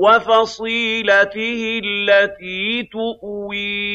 وَفَصِيلَتِهِ الَّتِي تُؤْوِيهِ